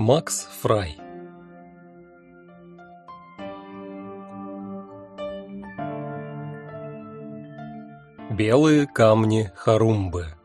Макс Фрай. Белые камни Харумбы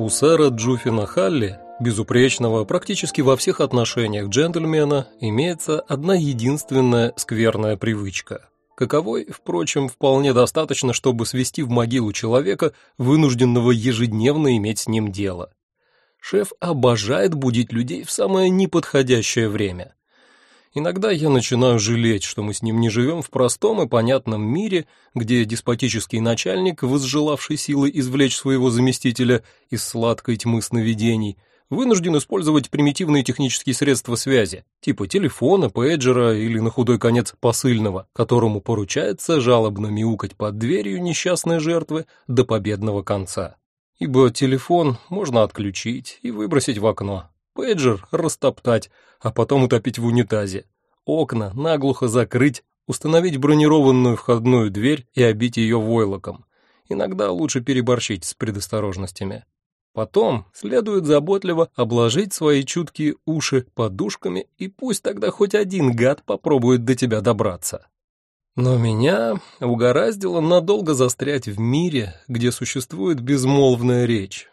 У сэра Джуфина Халли, безупречного практически во всех отношениях джентльмена, имеется одна единственная скверная привычка. Каковой, впрочем, вполне достаточно, чтобы свести в могилу человека, вынужденного ежедневно иметь с ним дело. Шеф обожает будить людей в самое неподходящее время. Иногда я начинаю жалеть, что мы с ним не живем в простом и понятном мире, где деспотический начальник, возжелавший силой извлечь своего заместителя из сладкой тьмы сновидений, вынужден использовать примитивные технические средства связи, типа телефона, пейджера или на худой конец посыльного, которому поручается жалобно мяукать под дверью несчастной жертвы до победного конца. Ибо телефон можно отключить и выбросить в окно, пейджер растоптать, а потом утопить в унитазе, окна наглухо закрыть, установить бронированную входную дверь и обить ее войлоком. Иногда лучше переборщить с предосторожностями. Потом следует заботливо обложить свои чуткие уши подушками, и пусть тогда хоть один гад попробует до тебя добраться. Но меня угораздило надолго застрять в мире, где существует безмолвная речь,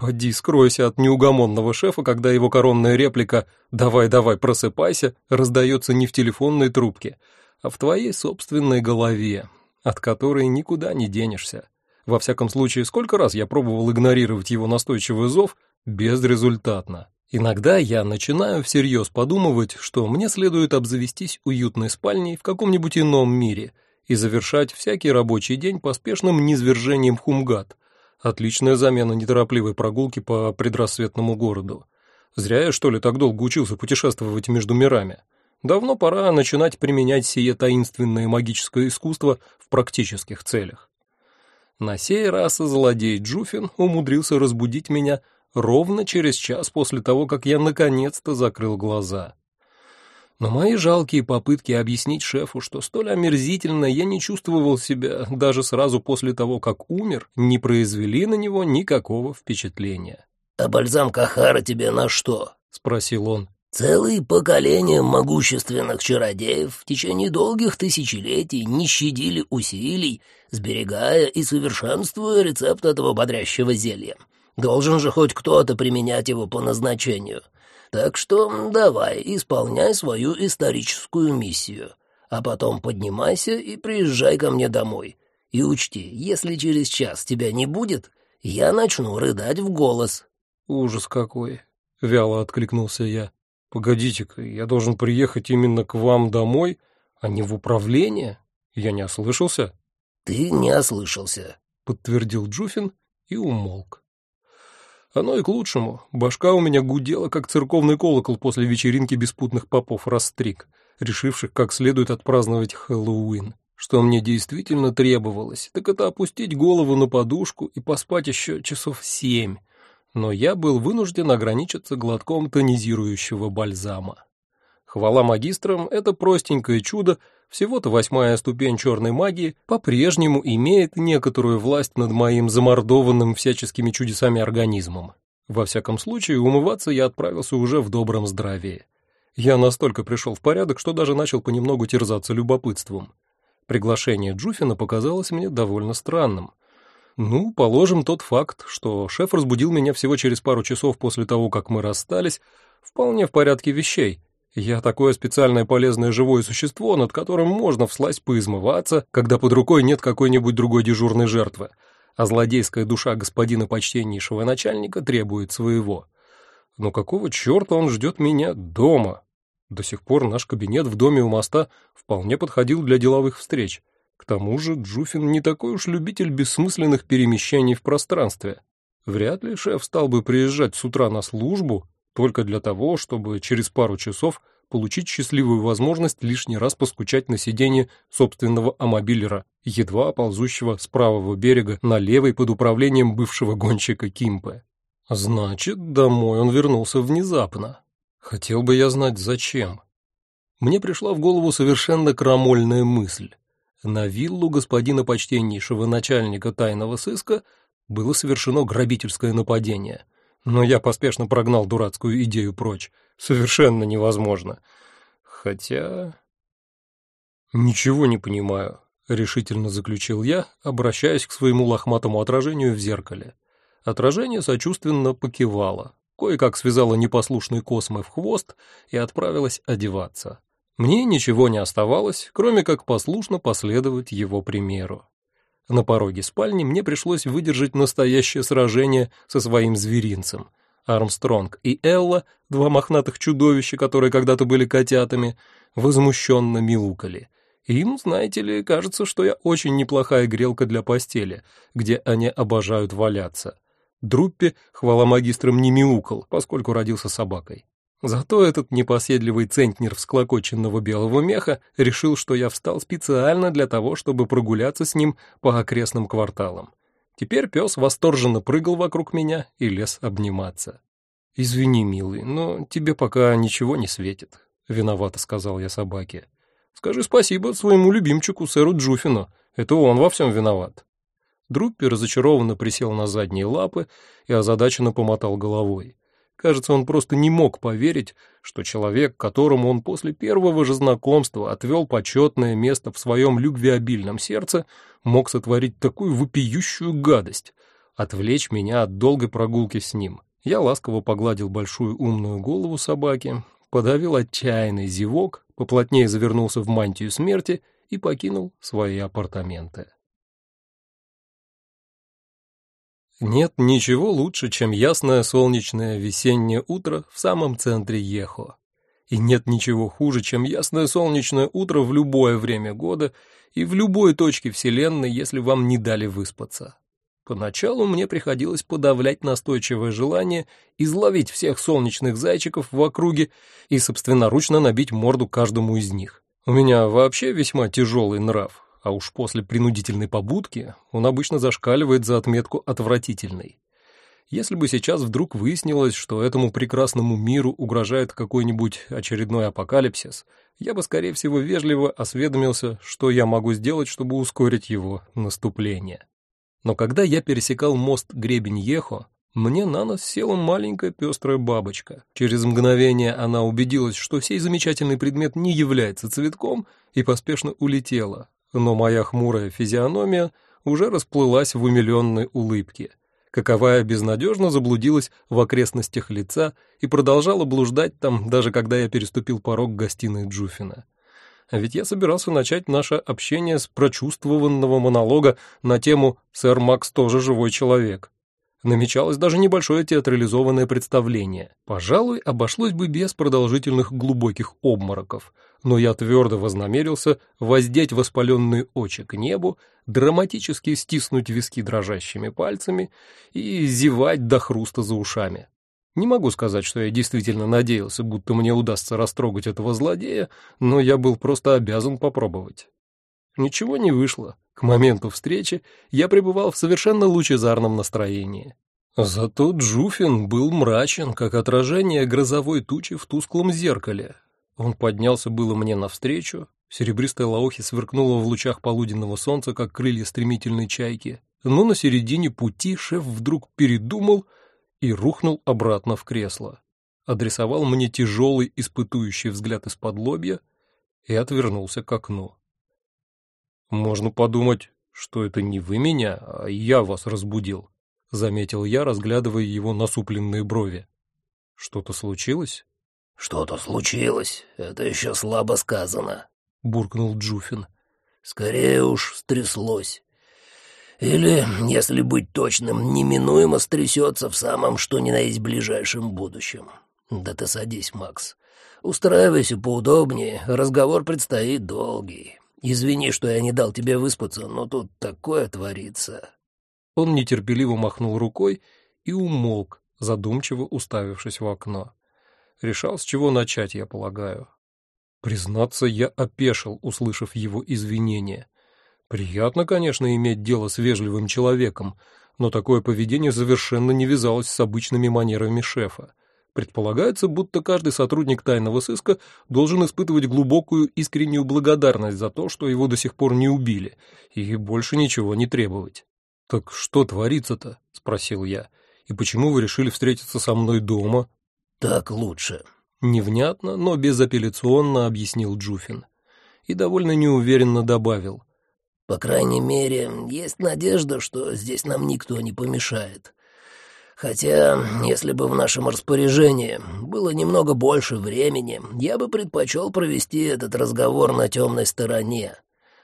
Поди, скройся от неугомонного шефа, когда его коронная реплика «давай-давай, просыпайся» раздается не в телефонной трубке, а в твоей собственной голове, от которой никуда не денешься. Во всяком случае, сколько раз я пробовал игнорировать его настойчивый зов, безрезультатно. Иногда я начинаю всерьез подумывать, что мне следует обзавестись уютной спальней в каком-нибудь ином мире и завершать всякий рабочий день поспешным низвержением хумгат, Отличная замена неторопливой прогулки по предрассветному городу. Зря я, что ли, так долго учился путешествовать между мирами. Давно пора начинать применять сие таинственное магическое искусство в практических целях. На сей раз злодей Джуфин умудрился разбудить меня ровно через час после того, как я наконец-то закрыл глаза. Но мои жалкие попытки объяснить шефу, что столь омерзительно я не чувствовал себя даже сразу после того, как умер, не произвели на него никакого впечатления. «А бальзам Кахара тебе на что?» — спросил он. «Целые поколения могущественных чародеев в течение долгих тысячелетий не щадили усилий, сберегая и совершенствуя рецепт этого бодрящего зелья. Должен же хоть кто-то применять его по назначению». Так что давай, исполняй свою историческую миссию, а потом поднимайся и приезжай ко мне домой. И учти, если через час тебя не будет, я начну рыдать в голос». «Ужас какой!» — вяло откликнулся я. «Погодите-ка, я должен приехать именно к вам домой, а не в управление? Я не ослышался?» «Ты не ослышался», — подтвердил Джуфин и умолк. Оно и к лучшему. Башка у меня гудела, как церковный колокол после вечеринки беспутных попов растрик, решивших как следует отпраздновать Хэллоуин. Что мне действительно требовалось, так это опустить голову на подушку и поспать еще часов семь. Но я был вынужден ограничиться глотком тонизирующего бальзама. Хвала магистрам, это простенькое чудо, всего-то восьмая ступень черной магии, по-прежнему имеет некоторую власть над моим замордованным всяческими чудесами организмом. Во всяком случае, умываться я отправился уже в добром здравии. Я настолько пришел в порядок, что даже начал понемногу терзаться любопытством. Приглашение Джуфина показалось мне довольно странным. Ну, положим тот факт, что шеф разбудил меня всего через пару часов после того, как мы расстались, вполне в порядке вещей — я такое специальное полезное живое существо, над которым можно всласть поизмываться, когда под рукой нет какой-нибудь другой дежурной жертвы, а злодейская душа господина почтеннейшего начальника требует своего. Но какого черта он ждет меня дома? До сих пор наш кабинет в доме у моста вполне подходил для деловых встреч. К тому же Джуфин не такой уж любитель бессмысленных перемещений в пространстве. Вряд ли шеф стал бы приезжать с утра на службу, только для того, чтобы через пару часов получить счастливую возможность лишний раз поскучать на сиденье собственного амобилера, едва ползущего с правого берега на левый под управлением бывшего гонщика Кимпе. Значит, домой он вернулся внезапно. Хотел бы я знать, зачем. Мне пришла в голову совершенно крамольная мысль. На виллу господина почтеннейшего начальника тайного сыска было совершено грабительское нападение. Но я поспешно прогнал дурацкую идею прочь. Совершенно невозможно. Хотя... «Ничего не понимаю», — решительно заключил я, обращаясь к своему лохматому отражению в зеркале. Отражение сочувственно покивало, кое-как связала непослушный космы в хвост и отправилась одеваться. Мне ничего не оставалось, кроме как послушно последовать его примеру. На пороге спальни мне пришлось выдержать настоящее сражение со своим зверинцем. Армстронг и Элла, два мохнатых чудовища, которые когда-то были котятами, возмущенно мяукали. Им, знаете ли, кажется, что я очень неплохая грелка для постели, где они обожают валяться. Друппе, хвала магистрам, не мяукал, поскольку родился собакой. Зато этот непоседливый центнер всклокоченного белого меха решил, что я встал специально для того, чтобы прогуляться с ним по окрестным кварталам. Теперь пес восторженно прыгал вокруг меня и лез обниматься. «Извини, милый, но тебе пока ничего не светит», — виновато сказал я собаке. «Скажи спасибо своему любимчику, сэру Джуфину, это он во всем виноват». Друппи разочарованно присел на задние лапы и озадаченно помотал головой. Кажется, он просто не мог поверить, что человек, которому он после первого же знакомства отвел почетное место в своем любвеобильном сердце, мог сотворить такую вопиющую гадость, отвлечь меня от долгой прогулки с ним. Я ласково погладил большую умную голову собаки, подавил отчаянный зевок, поплотнее завернулся в мантию смерти и покинул свои апартаменты. Нет ничего лучше, чем ясное солнечное весеннее утро в самом центре Ехо. И нет ничего хуже, чем ясное солнечное утро в любое время года и в любой точке Вселенной, если вам не дали выспаться. Поначалу мне приходилось подавлять настойчивое желание изловить всех солнечных зайчиков в округе и собственноручно набить морду каждому из них. У меня вообще весьма тяжелый нрав, а уж после принудительной побудки он обычно зашкаливает за отметку «отвратительный». Если бы сейчас вдруг выяснилось, что этому прекрасному миру угрожает какой-нибудь очередной апокалипсис, я бы, скорее всего, вежливо осведомился, что я могу сделать, чтобы ускорить его наступление. Но когда я пересекал мост гребень Ехо, мне на нос села маленькая пестрая бабочка. Через мгновение она убедилась, что сей замечательный предмет не является цветком, и поспешно улетела, но моя хмурая физиономия уже расплылась в умиленной улыбке. Каковая безнадежно заблудилась в окрестностях лица и продолжала блуждать там, даже когда я переступил порог гостиной Джуфина. А ведь я собирался начать наше общение с прочувствованного монолога на тему «Сэр Макс тоже живой человек». Намечалось даже небольшое театрализованное представление. Пожалуй, обошлось бы без продолжительных глубоких обмороков, но я твердо вознамерился воздеть воспаленные очи к небу, драматически стиснуть виски дрожащими пальцами и зевать до хруста за ушами. Не могу сказать, что я действительно надеялся, будто мне удастся растрогать этого злодея, но я был просто обязан попробовать. Ничего не вышло. К моменту встречи я пребывал в совершенно лучезарном настроении. Зато Джуфин был мрачен, как отражение грозовой тучи в тусклом зеркале. Он поднялся было мне навстречу, серебристая лаохи сверкнула в лучах полуденного солнца, как крылья стремительной чайки, но на середине пути шеф вдруг передумал и рухнул обратно в кресло. Адресовал мне тяжелый испытующий взгляд из-под лобья и отвернулся к окну. «Можно подумать, что это не вы меня, а я вас разбудил», — заметил я, разглядывая его насупленные брови. «Что-то случилось?» «Что-то случилось, это еще слабо сказано», — буркнул Джуфин. «Скорее уж стряслось. Или, если быть точным, неминуемо стрясется в самом что ни на есть ближайшем будущем. Да ты садись, Макс. Устраивайся поудобнее, разговор предстоит долгий. Извини, что я не дал тебе выспаться, но тут такое творится». Он нетерпеливо махнул рукой и умолк, задумчиво уставившись в окно. Решал, с чего начать, я полагаю. Признаться, я опешил, услышав его извинения. Приятно, конечно, иметь дело с вежливым человеком, но такое поведение совершенно не вязалось с обычными манерами шефа. Предполагается, будто каждый сотрудник тайного сыска должен испытывать глубокую искреннюю благодарность за то, что его до сих пор не убили, и больше ничего не требовать. «Так что творится-то?» — спросил я. «И почему вы решили встретиться со мной дома?» «Так лучше», — невнятно, но безапелляционно объяснил Джуфин. И довольно неуверенно добавил. «По крайней мере, есть надежда, что здесь нам никто не помешает. Хотя, если бы в нашем распоряжении было немного больше времени, я бы предпочел провести этот разговор на темной стороне.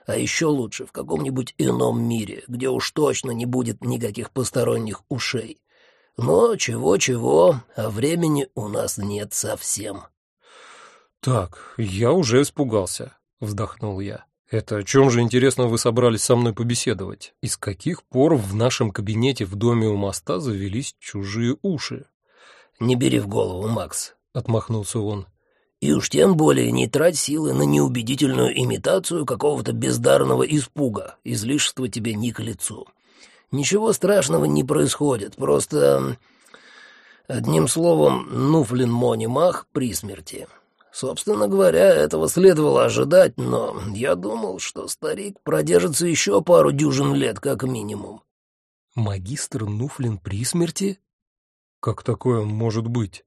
А еще лучше в каком-нибудь ином мире, где уж точно не будет никаких посторонних ушей. Но чего-чего, а времени у нас нет совсем. «Так, я уже испугался», — вздохнул я. «Это о чем же, интересно, вы собрались со мной побеседовать? И с каких пор в нашем кабинете в доме у моста завелись чужие уши?» «Не бери в голову, Макс», — отмахнулся он. «И уж тем более не трать силы на неубедительную имитацию какого-то бездарного испуга. Излишество тебе не к лицу. Ничего страшного не происходит, просто...» Одним словом, Нуфлин Мони Мах при смерти. Собственно говоря, этого следовало ожидать, но я думал, что старик продержится еще пару дюжин лет как минимум. Магистр Нуфлин при смерти? Как такое может быть?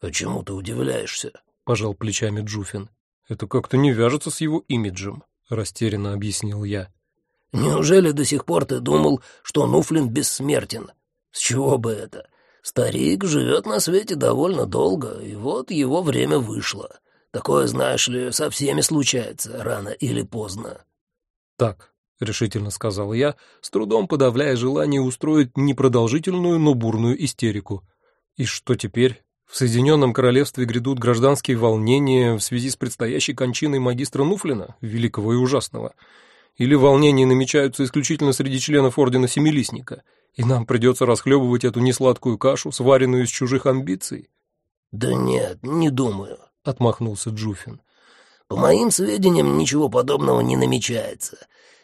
А чему ты удивляешься? Пожал плечами Джуфин. Это как-то не вяжется с его имиджем, растерянно объяснил я. Неужели до сих пор ты думал, что Нуфлин бессмертен? С чего бы это? Старик живет на свете довольно долго, и вот его время вышло. Такое, знаешь ли, со всеми случается, рано или поздно. Так, — решительно сказал я, с трудом подавляя желание устроить непродолжительную, но бурную истерику. И что теперь? В Соединенном Королевстве грядут гражданские волнения в связи с предстоящей кончиной магистра Нуфлина, великого и ужасного. Или волнения намечаются исключительно среди членов Ордена Семилистника — и нам придется расхлебывать эту несладкую кашу, сваренную из чужих амбиций?» «Да нет, не думаю», — отмахнулся Джуфин. «По моим сведениям, ничего подобного не намечается.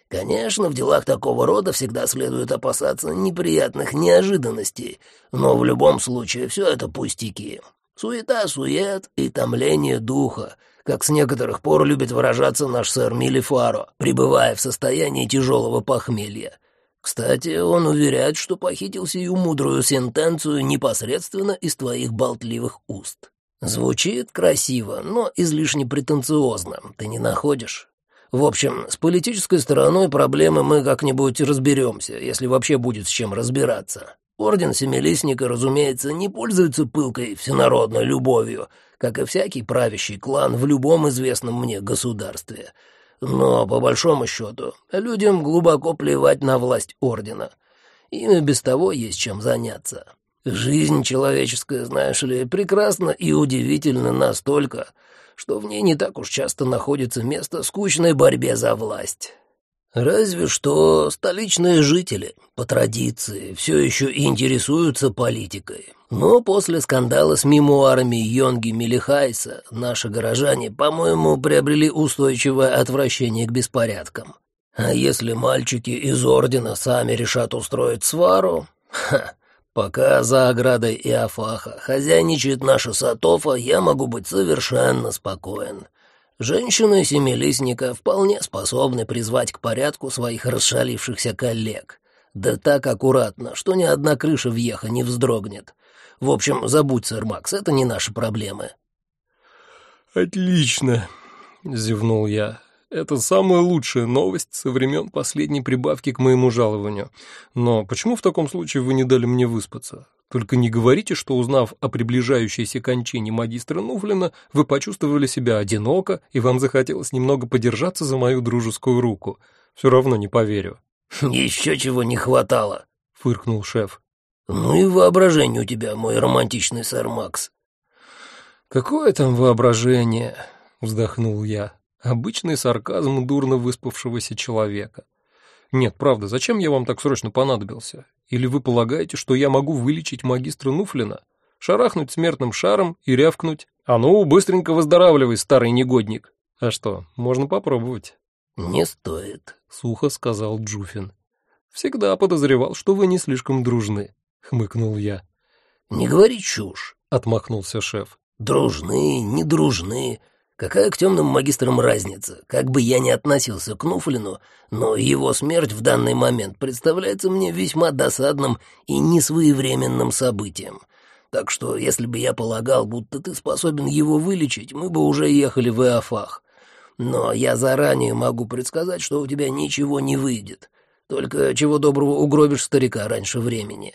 Конечно, в делах такого рода всегда следует опасаться неприятных неожиданностей, но в любом случае все это пустяки. Суета-сует и томление духа, как с некоторых пор любит выражаться наш сэр Милифаро, пребывая в состоянии тяжелого похмелья. Кстати, он уверяет, что похитил сию мудрую сентенцию непосредственно из твоих болтливых уст. Звучит красиво, но излишне претенциозно, ты не находишь? В общем, с политической стороной проблемы мы как-нибудь разберемся, если вообще будет с чем разбираться. Орден Семилистника, разумеется, не пользуется пылкой всенародной любовью, как и всякий правящий клан в любом известном мне государстве — но, по большому счету, людям глубоко плевать на власть Ордена. Им и без того есть чем заняться. Жизнь человеческая, знаешь ли, прекрасна и удивительна настолько, что в ней не так уж часто находится место скучной борьбе за власть. Разве что столичные жители, по традиции, все еще интересуются политикой. Но после скандала с мемуарами Йонги Милихайса наши горожане, по-моему, приобрели устойчивое отвращение к беспорядкам. А если мальчики из Ордена сами решат устроить свару... Ха, пока за оградой Иофаха хозяйничает наша Сатофа, я могу быть совершенно спокоен. Женщины семилистника вполне способны призвать к порядку своих расшалившихся коллег. Да так аккуратно, что ни одна крыша въеха не вздрогнет. В общем, забудь, сэр Макс, это не наши проблемы». «Отлично», — зевнул я. «Это самая лучшая новость со времен последней прибавки к моему жалованию. Но почему в таком случае вы не дали мне выспаться? Только не говорите, что, узнав о приближающейся кончине магистра Нуфлина, вы почувствовали себя одиноко, и вам захотелось немного подержаться за мою дружескую руку. Все равно не поверю». «Еще чего не хватало», — фыркнул шеф. «Ну и воображение у тебя, мой романтичный сэр Макс». «Какое там воображение?» — вздохнул я. «Обычный сарказм дурно выспавшегося человека. Нет, правда, зачем я вам так срочно понадобился? Или вы полагаете, что я могу вылечить магистра Нуфлина? Шарахнуть смертным шаром и рявкнуть? А ну, быстренько выздоравливай, старый негодник!» А что, можно попробовать. «Не стоит», — сухо сказал Джуфин. Всегда подозревал, что вы не слишком дружны, хмыкнул я. Не говори чушь, отмахнулся шеф. Дружны, не дружны. Какая к темным магистрам разница? Как бы я ни относился к Нуфлину, но его смерть в данный момент представляется мне весьма досадным и несвоевременным событием. Так что, если бы я полагал, будто ты способен его вылечить, мы бы уже ехали в Иофах. Но я заранее могу предсказать, что у тебя ничего не выйдет. Только чего доброго угробишь старика раньше времени».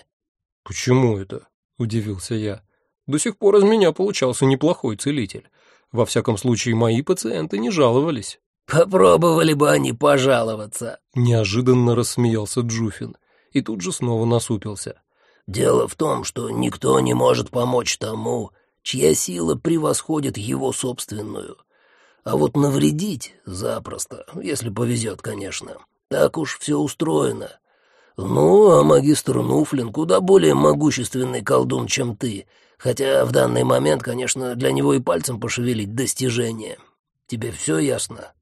«Почему это?» — удивился я. «До сих пор из меня получался неплохой целитель. Во всяком случае, мои пациенты не жаловались». «Попробовали бы они пожаловаться», — неожиданно рассмеялся Джуфин и тут же снова насупился. Дело в том, что никто не может помочь тому, чья сила превосходит его собственную. А вот навредить запросто, если повезет, конечно. Так уж все устроено. Ну, а магистр Нуфлин куда более могущественный колдун, чем ты, хотя в данный момент, конечно, для него и пальцем пошевелить достижение. Тебе все ясно?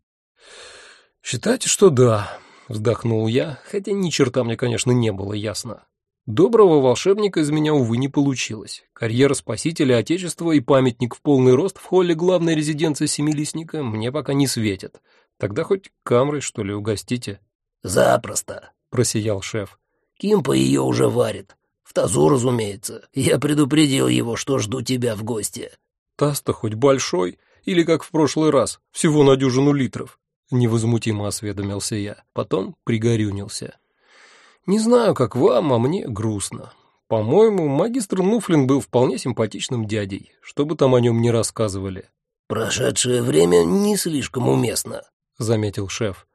«Считайте, что да», — вздохнул я, хотя ни черта мне, конечно, не было ясно. Доброго волшебника из меня, увы, не получилось. Карьера спасителя Отечества и памятник в полный рост в холле главной резиденции Семилистника мне пока не светят. Тогда хоть камрой, что ли, угостите?» «Запросто», — просиял шеф. «Кимпа ее уже варит. В тазу, разумеется. Я предупредил его, что жду тебя в гости». «Таз-то хоть большой, или, как в прошлый раз, всего на дюжину литров?» Невозмутимо осведомился я, потом пригорюнился. Не знаю, как вам, а мне грустно. По-моему, магистр Нуфлин был вполне симпатичным дядей, что бы там о нем не рассказывали. «Прошедшее время не слишком уместно», — заметил шеф.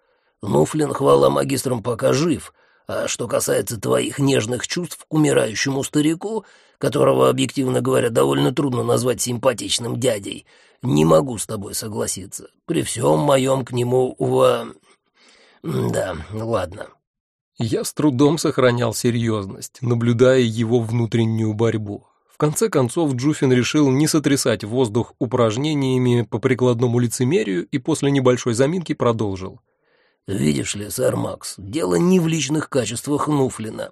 «Нуфлин, хвала магистрам, пока жив, а что касается твоих нежных чувств к умирающему старику, которого, объективно говоря, довольно трудно назвать симпатичным дядей, не могу с тобой согласиться. При всем моем к нему ува... Да, ладно, я с трудом сохранял серьезность, наблюдая его внутреннюю борьбу. В конце концов Джуфин решил не сотрясать воздух упражнениями по прикладному лицемерию и после небольшой заминки продолжил. «Видишь ли, сэр Макс, дело не в личных качествах Нуфлина.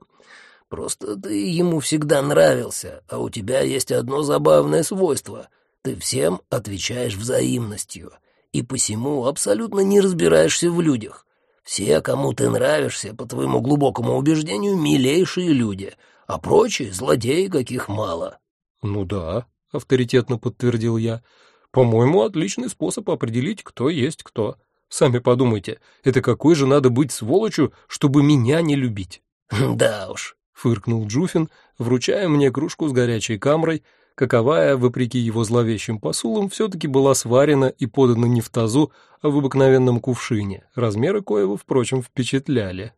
Просто ты ему всегда нравился, а у тебя есть одно забавное свойство. Ты всем отвечаешь взаимностью, и посему абсолютно не разбираешься в людях. Все, кому ты нравишься, по твоему глубокому убеждению, милейшие люди, а прочие — злодеи, каких мало». «Ну да», — авторитетно подтвердил я. «По-моему, отличный способ определить, кто есть кто. Сами подумайте, это какой же надо быть сволочью, чтобы меня не любить?» «Да уж», — фыркнул Джуфин, вручая мне кружку с горячей камрой, каковая, вопреки его зловещим посулам, все-таки была сварена и подана не в тазу, а в обыкновенном кувшине, размеры коего, впрочем, впечатляли.